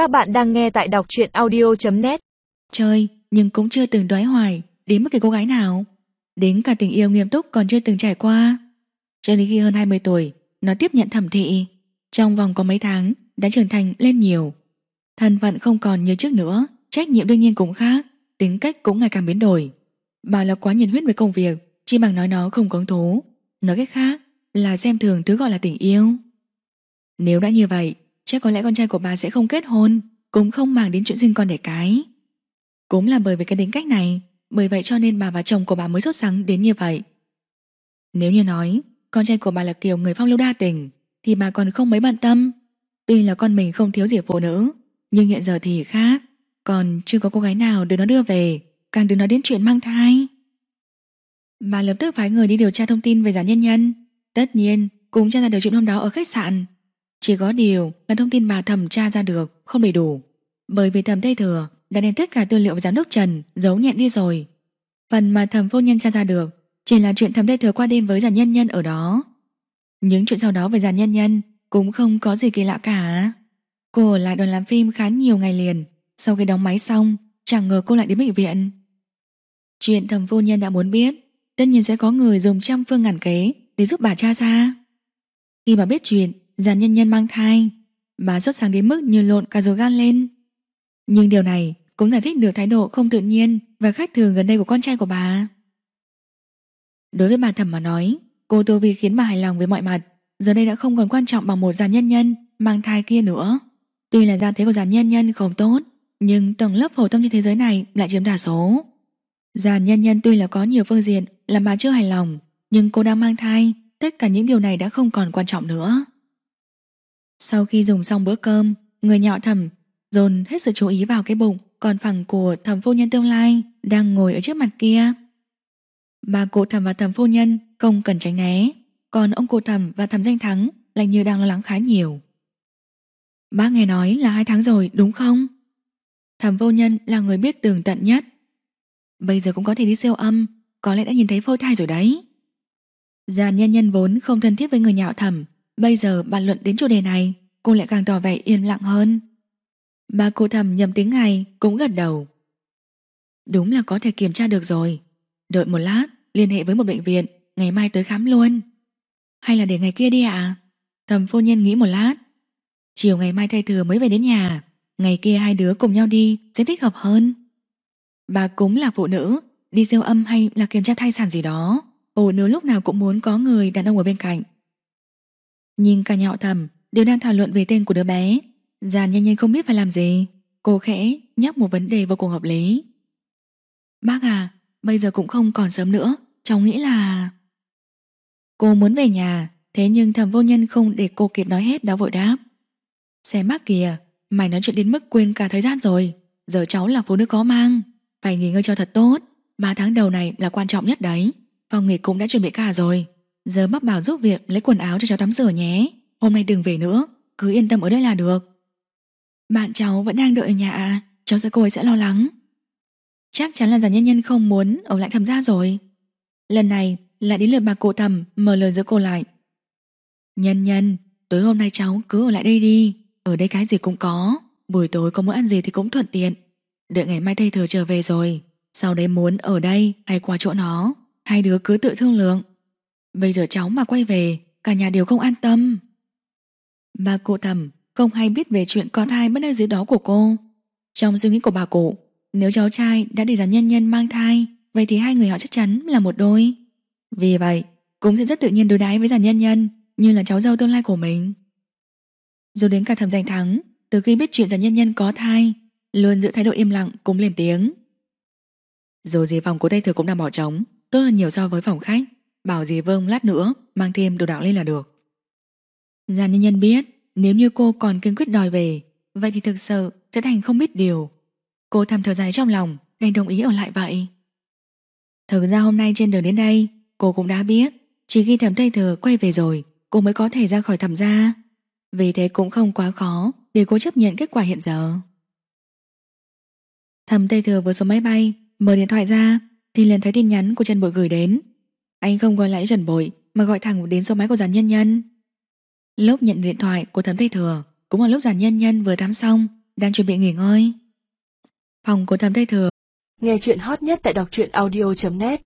Các bạn đang nghe tại đọc truyện audio.net Chơi, nhưng cũng chưa từng đoái hoài đến bất kỳ cô gái nào. Đến cả tình yêu nghiêm túc còn chưa từng trải qua. Cho đến khi hơn 20 tuổi, nó tiếp nhận thẩm thị. Trong vòng có mấy tháng, đã trưởng thành lên nhiều. Thân phận không còn như trước nữa, trách nhiệm đương nhiên cũng khác, tính cách cũng ngày càng biến đổi. Bảo là quá nhiệt huyết với công việc, chỉ bằng nói nó không có thú. Nói cách khác là xem thường thứ gọi là tình yêu. Nếu đã như vậy, chắc có lẽ con trai của bà sẽ không kết hôn, cũng không màng đến chuyện sinh con đẻ cái. Cũng là bởi vì cái tính cách này, bởi vậy cho nên bà và chồng của bà mới sốt sắng đến như vậy. Nếu như nói, con trai của bà là kiểu người phong lưu đa tình, thì bà còn không mấy bận tâm. Tuy là con mình không thiếu gì phụ nữ, nhưng hiện giờ thì khác, còn chưa có cô gái nào đưa nó đưa về, càng đừng nói đến chuyện mang thai. Bà lập tức phái người đi điều tra thông tin về giả nhân nhân. Tất nhiên, cũng tra ra được chuyện hôm đó ở khách sạn. Chỉ có điều là thông tin bà thẩm tra ra được không đầy đủ. Bởi vì thẩm Tây Thừa đã đem tất cả tư liệu với giám đốc Trần giấu nhẹn đi rồi. Phần mà thẩm vô nhân tra ra được chỉ là chuyện thẩm Tây Thừa qua đêm với giàn nhân nhân ở đó. Những chuyện sau đó về giàn nhân nhân cũng không có gì kỳ lạ cả. Cô ở lại đoàn làm phim khá nhiều ngày liền. Sau khi đóng máy xong, chẳng ngờ cô lại đến bệnh viện. Chuyện thẩm vô nhân đã muốn biết, tất nhiên sẽ có người dùng trăm phương ngàn kế để giúp bà cha ra. Khi bà biết chuyện, giàn nhân nhân mang thai, bà sốt sáng đến mức như lộn cả dầu gan lên. Nhưng điều này cũng giải thích được thái độ không tự nhiên và khác thường gần đây của con trai của bà. Đối với bà thẩm mà nói, cô Tô Vi khiến bà hài lòng với mọi mặt, giờ đây đã không còn quan trọng bằng một giàn nhân nhân mang thai kia nữa. Tuy là gia thế của giàn nhân nhân không tốt, nhưng tầng lớp phổ thông trên thế giới này lại chiếm đa số. Giàn nhân nhân tuy là có nhiều phương diện làm bà chưa hài lòng, nhưng cô đang mang thai, tất cả những điều này đã không còn quan trọng nữa. Sau khi dùng xong bữa cơm, người nhọ thầm dồn hết sự chú ý vào cái bụng còn phẳng của thẩm phu nhân tương lai đang ngồi ở trước mặt kia. Bà cụ thẩm và thẩm phu nhân không cần tránh né, còn ông cụ thẩm và thẩm danh thắng lại như đang lo lắng khá nhiều. Bác nghe nói là hai tháng rồi đúng không? Thẩm vô nhân là người biết tường tận nhất. Bây giờ cũng có thể đi siêu âm, có lẽ đã nhìn thấy phôi thai rồi đấy. già nhân nhân vốn không thân thiết với người nhạo thẩm, bây giờ bàn luận đến chủ đề này, cô lại càng tỏ vẻ yên lặng hơn. Bà cô thầm nhầm tiếng ngày cũng gật đầu. Đúng là có thể kiểm tra được rồi. Đợi một lát, liên hệ với một bệnh viện, ngày mai tới khám luôn. Hay là để ngày kia đi ạ? À? thầm phu nhân nghĩ một lát. Chiều ngày mai thay thừa mới về đến nhà, ngày kia hai đứa cùng nhau đi sẽ thích hợp hơn. Bà cũng là phụ nữ, đi siêu âm hay là kiểm tra thai sản gì đó. Phụ nữ lúc nào cũng muốn có người đàn ông ở bên cạnh. Nhưng cả nhà họ thẩm đều đang thảo luận về tên của đứa bé. Giàn nhanh nhanh không biết phải làm gì. Cô khẽ nhắc một vấn đề vô cùng hợp lý. Bác à, bây giờ cũng không còn sớm nữa. Cháu nghĩ là... Cô muốn về nhà, thế nhưng thẩm vô nhân không để cô kịp nói hết đã vội đáp. Xem bác kìa, mày nói chuyện đến mức quên cả thời gian rồi. Giờ cháu là phụ nữ có mang. Phải nghỉ ngơi cho thật tốt. Ba tháng đầu này là quan trọng nhất đấy. Phòng nghỉ cũng đã chuẩn bị cả rồi. Giờ bác bảo giúp việc lấy quần áo cho cháu tắm rửa nhé. Hôm nay đừng về nữa, cứ yên tâm ở đây là được. Bạn cháu vẫn đang đợi ở nhà à, cháu sẽ cô ấy sẽ lo lắng. Chắc chắn là già nhân nhân không muốn ở lại thầm gia rồi. Lần này lại đến lượt bà cụ thầm mở lời giữa cô lại. Nhân nhân, tối hôm nay cháu cứ ở lại đây đi, ở đây cái gì cũng có, buổi tối có muốn ăn gì thì cũng thuận tiện. Đợi ngày mai thầy thừa trở về rồi, sau đấy muốn ở đây hay qua chỗ nó, hai đứa cứ tự thương lượng. Bây giờ cháu mà quay về, cả nhà đều không an tâm. Bà cụ thầm không hay biết về chuyện có thai bất đắc dưới đó của cô. Trong suy nghĩ của bà cụ, nếu cháu trai đã để ra nhân nhân mang thai, vậy thì hai người họ chắc chắn là một đôi. Vì vậy, cũng sẽ rất tự nhiên đối đãi với giàn nhân nhân như là cháu dâu tương lai của mình. Rồi đến cả thầm giành thắng, từ khi biết chuyện giàn nhân nhân có thai, luôn giữ thái độ im lặng cũng lên tiếng. Dù gì phòng của Tây Thừa cũng đang bỏ trống, tốt hơn nhiều so với phòng khách, bảo gì vâng lát nữa mang thêm đồ đạc lên là được. Giàn nhân nhân biết, nếu như cô còn kiên quyết đòi về, vậy thì thực sự sẽ thành không biết điều. Cô thầm thở dài trong lòng, đành đồng ý ở lại vậy. Thực ra hôm nay trên đường đến đây, cô cũng đã biết, chỉ khi thẩm Tây Thừa quay về rồi, cô mới có thể ra khỏi thẩm gia. Vì thế cũng không quá khó để cô chấp nhận kết quả hiện giờ. Thẩm Tây Thừa vừa xuống máy bay, mở điện thoại ra, thì liền thấy tin nhắn của Trần Bội gửi đến. Anh không gọi lại Trần Bội, mà gọi thẳng đến số máy của giàn nhân nhân. Lúc nhận điện thoại của Thẩm Tây Thừa, cũng là lúc giàn nhân nhân vừa tắm xong, đang chuẩn bị nghỉ ngơi. Phòng của thẩm tây thừa. Nghe chuyện hot nhất tại đọc truyện audio.net